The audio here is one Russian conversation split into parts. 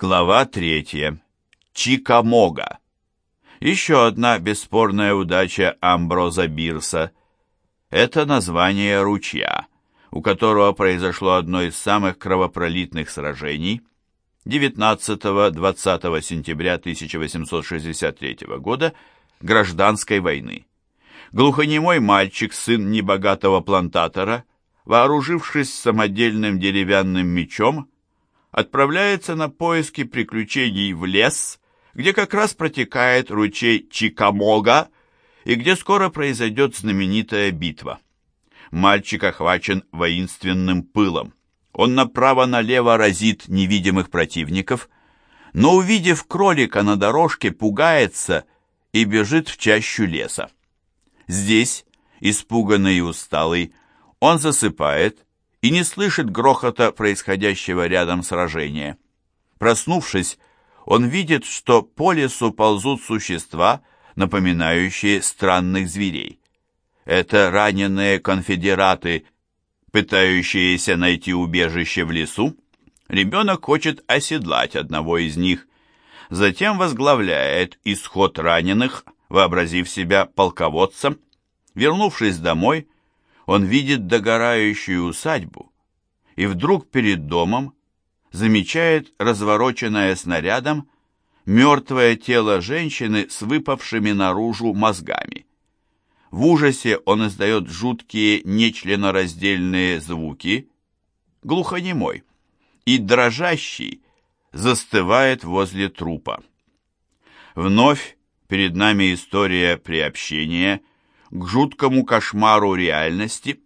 Глава третья. Чикамога. Еще одна бесспорная удача Амброза Бирса – это название ручья, у которого произошло одно из самых кровопролитных сражений 19-20 сентября 1863 года гражданской войны. Глухонемой мальчик, сын небогатого плантатора, вооружившись самодельным деревянным мечом, отправляется на поиски приключений в лес, где как раз протекает ручей Чикамога и где скоро произойдет знаменитая битва. Мальчик охвачен воинственным пылом. Он направо-налево разит невидимых противников, но, увидев кролика на дорожке, пугается и бежит в чащу леса. Здесь, испуганный и усталый, он засыпает и не слышит грохота происходящего рядом сражения. Проснувшись, он видит, что по лесу ползут существа, напоминающие странных зверей. Это раненые конфедераты, пытающиеся найти убежище в лесу. Ребенок хочет оседлать одного из них, затем возглавляет исход раненых, вообразив себя полководцем. Вернувшись домой, он видит догорающую усадьбу и вдруг перед домом замечает развороченное снарядом мертвое тело женщины с выпавшими наружу мозгами. В ужасе он издает жуткие нечленораздельные звуки, глухонемой, и дрожащий застывает возле трупа. Вновь перед нами история приобщения к жуткому кошмару реальности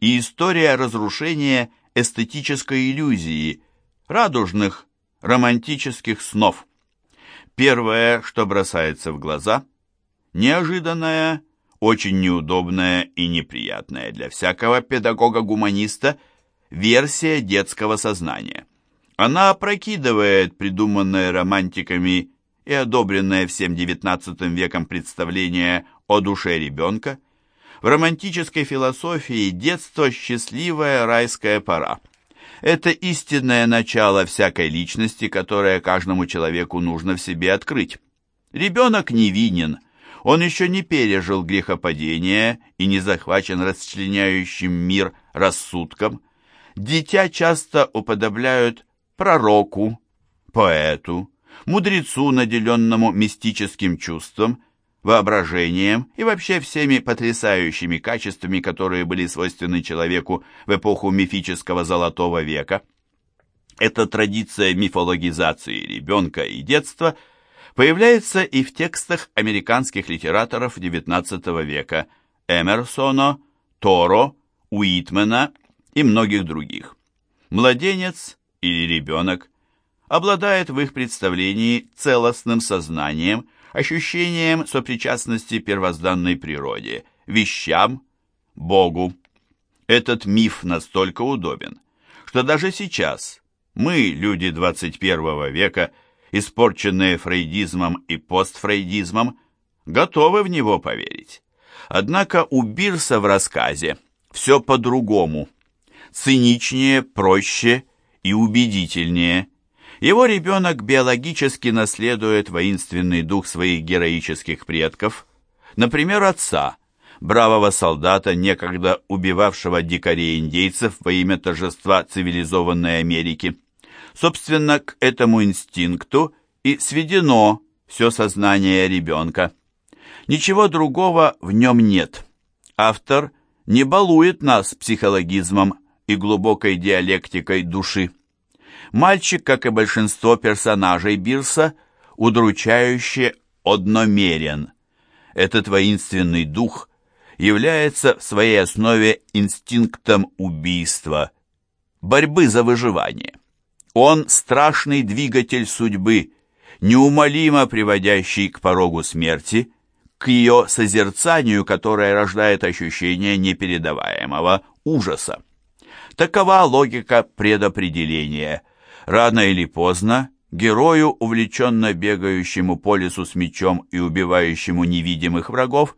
и история разрушения эстетической иллюзии, радужных, романтических снов. Первое, что бросается в глаза, неожиданная, очень неудобная и неприятная для всякого педагога-гуманиста версия детского сознания. Она опрокидывает придуманное романтиками и одобренное всем XIX веком представление о душе ребенка. В романтической философии детство – счастливая райская пора. Это истинное начало всякой личности, которое каждому человеку нужно в себе открыть. Ребенок невинен, он еще не пережил грехопадения и не захвачен расчленяющим мир рассудком. Дитя часто уподобляют пророку, поэту, мудрецу, наделенному мистическим чувством, воображением и вообще всеми потрясающими качествами, которые были свойственны человеку в эпоху мифического Золотого века. Эта традиция мифологизации ребенка и детства появляется и в текстах американских литераторов XIX века Эмерсона, Торо, Уитмена и многих других. Младенец или ребенок обладает в их представлении целостным сознанием, ощущением сопричастности первозданной природе, вещам, Богу. Этот миф настолько удобен, что даже сейчас мы, люди 21 века, испорченные фрейдизмом и постфрейдизмом, готовы в него поверить. Однако у Бирса в рассказе все по-другому, циничнее, проще и убедительнее – его ребенок биологически наследует воинственный дух своих героических предков, например, отца, бравого солдата, некогда убивавшего дикарей-индейцев во имя торжества цивилизованной Америки. Собственно, к этому инстинкту и сведено все сознание ребенка. Ничего другого в нем нет. Автор не балует нас психологизмом и глубокой диалектикой души. Мальчик, как и большинство персонажей Бирса, удручающе одномерен. Этот воинственный дух является в своей основе инстинктом убийства, борьбы за выживание. Он страшный двигатель судьбы, неумолимо приводящий к порогу смерти, к ее созерцанию, которое рождает ощущение непередаваемого ужаса. Такова логика предопределения – Рано или поздно герою, увлеченно бегающему по лесу с мечом и убивающему невидимых врагов,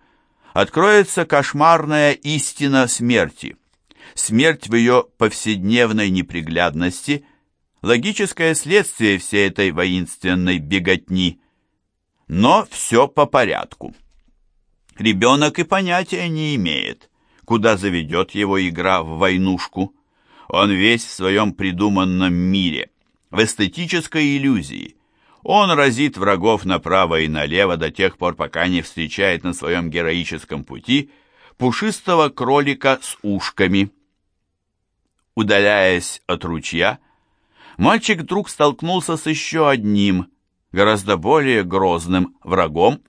откроется кошмарная истина смерти. Смерть в ее повседневной неприглядности, логическое следствие всей этой воинственной беготни. Но все по порядку. Ребенок и понятия не имеет, куда заведет его игра в войнушку. Он весь в своем придуманном мире, в эстетической иллюзии. Он разит врагов направо и налево до тех пор, пока не встречает на своем героическом пути пушистого кролика с ушками. Удаляясь от ручья, мальчик вдруг столкнулся с еще одним, гораздо более грозным врагом.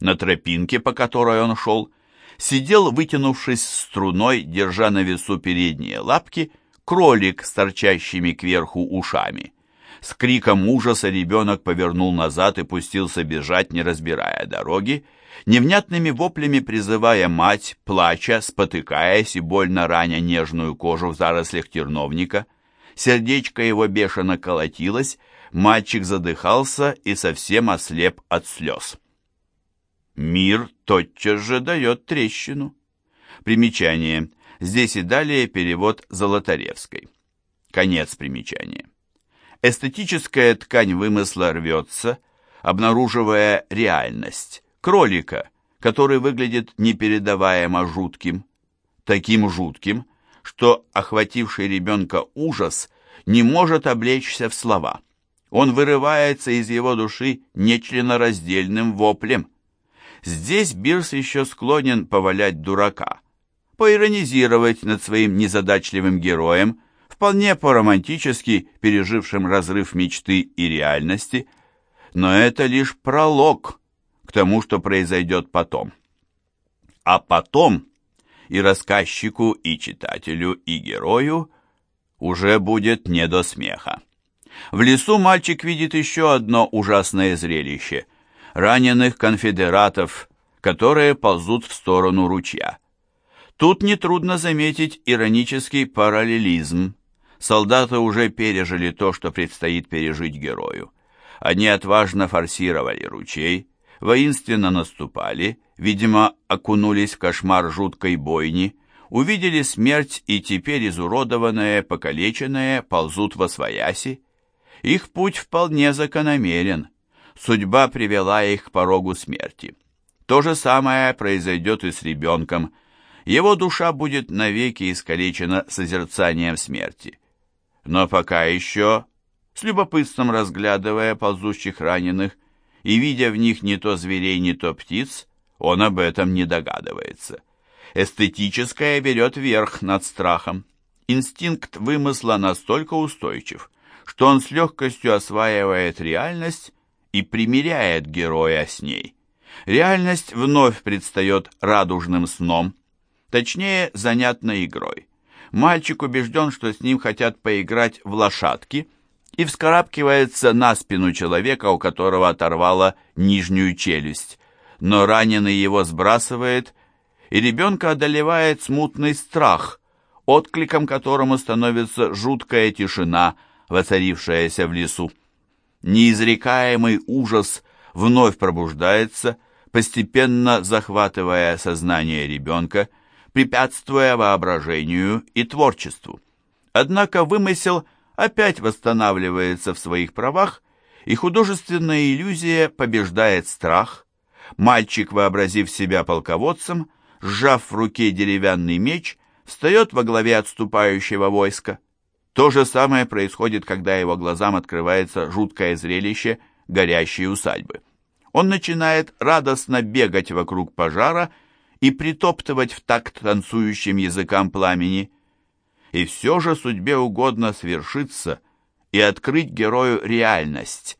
На тропинке, по которой он шел, сидел, вытянувшись струной, держа на весу передние лапки, кролик с торчащими кверху ушами. С криком ужаса ребенок повернул назад и пустился бежать, не разбирая дороги, невнятными воплями призывая мать, плача, спотыкаясь и больно раня нежную кожу в зарослях терновника. Сердечко его бешено колотилось, мальчик задыхался и совсем ослеп от слез. Мир тотчас же дает трещину. Примечание. Здесь и далее перевод Золотаревской. Конец примечания. Эстетическая ткань вымысла рвется, обнаруживая реальность, кролика, который выглядит непередаваемо жутким, таким жутким, что охвативший ребенка ужас не может облечься в слова. Он вырывается из его души нечленораздельным воплем. Здесь Бирс еще склонен повалять дурака, поиронизировать над своим незадачливым героем, вполне по-романтически пережившим разрыв мечты и реальности, но это лишь пролог к тому, что произойдет потом. А потом и рассказчику, и читателю, и герою уже будет не до смеха. В лесу мальчик видит еще одно ужасное зрелище – раненых конфедератов, которые ползут в сторону ручья. Тут нетрудно заметить иронический параллелизм. Солдаты уже пережили то, что предстоит пережить герою. Они отважно форсировали ручей, воинственно наступали, видимо, окунулись в кошмар жуткой бойни, увидели смерть и теперь изуродованные, покалеченные ползут во свояси. Их путь вполне закономерен. Судьба привела их к порогу смерти. То же самое произойдет и с ребенком. Его душа будет навеки искалечена созерцанием смерти. Но пока еще, с любопытством разглядывая ползущих раненых и видя в них не то зверей, не то птиц, он об этом не догадывается. Эстетическое берет верх над страхом. Инстинкт вымысла настолько устойчив, что он с легкостью осваивает реальность и примиряет героя с ней. Реальность вновь предстает радужным сном, точнее, занятной игрой. Мальчик убежден, что с ним хотят поиграть в лошадки, и вскарабкивается на спину человека, у которого оторвало нижнюю челюсть. Но раненый его сбрасывает, и ребенка одолевает смутный страх, откликом которому становится жуткая тишина – воцарившаяся в лесу. Неизрекаемый ужас вновь пробуждается, постепенно захватывая сознание ребенка, препятствуя воображению и творчеству. Однако вымысел опять восстанавливается в своих правах, и художественная иллюзия побеждает страх. Мальчик, вообразив себя полководцем, сжав в руке деревянный меч, встает во главе отступающего войска. То же самое происходит, когда его глазам открывается жуткое зрелище горящей усадьбы. Он начинает радостно бегать вокруг пожара и притоптывать в такт танцующим языкам пламени. И все же судьбе угодно свершиться и открыть герою реальность,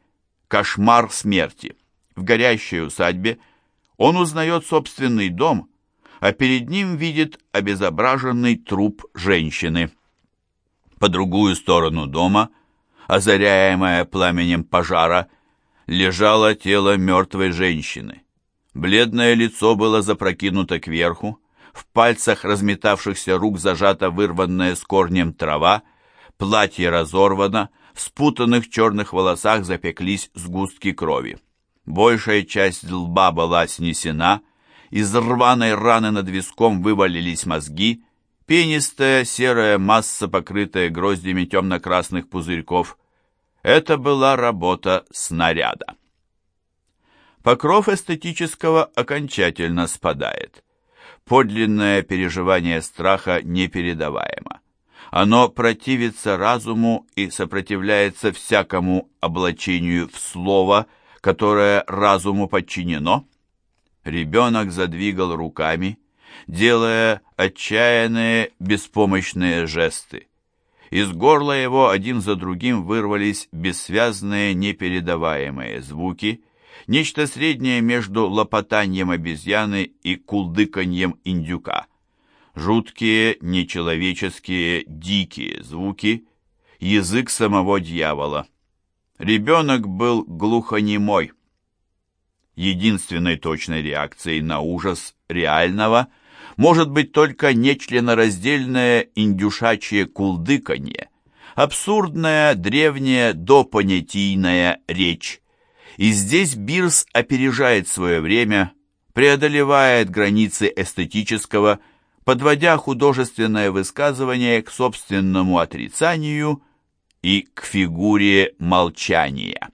кошмар смерти. В горящей усадьбе он узнает собственный дом, а перед ним видит обезображенный труп женщины. По другую сторону дома, озаряемое пламенем пожара, лежало тело мертвой женщины. Бледное лицо было запрокинуто кверху, в пальцах разметавшихся рук зажата вырванная с корнем трава, платье разорвано, в спутанных черных волосах запеклись сгустки крови. Большая часть лба была снесена, из рваной раны над виском вывалились мозги, Пенистая серая масса, покрытая гроздями темно-красных пузырьков. Это была работа снаряда. Покров эстетического окончательно спадает. Подлинное переживание страха непередаваемо. Оно противится разуму и сопротивляется всякому облачению в слово, которое разуму подчинено. Ребенок задвигал руками, делая отчаянные, беспомощные жесты. Из горла его один за другим вырвались бессвязные, непередаваемые звуки, нечто среднее между лопотанием обезьяны и кулдыканьем индюка. Жуткие, нечеловеческие, дикие звуки, язык самого дьявола. Ребенок был глухонемой. Единственной точной реакцией на ужас реального – может быть только нечленораздельное индюшачье кулдыканье, абсурдная древняя допонятийная речь. И здесь Бирс опережает свое время, преодолевает границы эстетического, подводя художественное высказывание к собственному отрицанию и к фигуре молчания.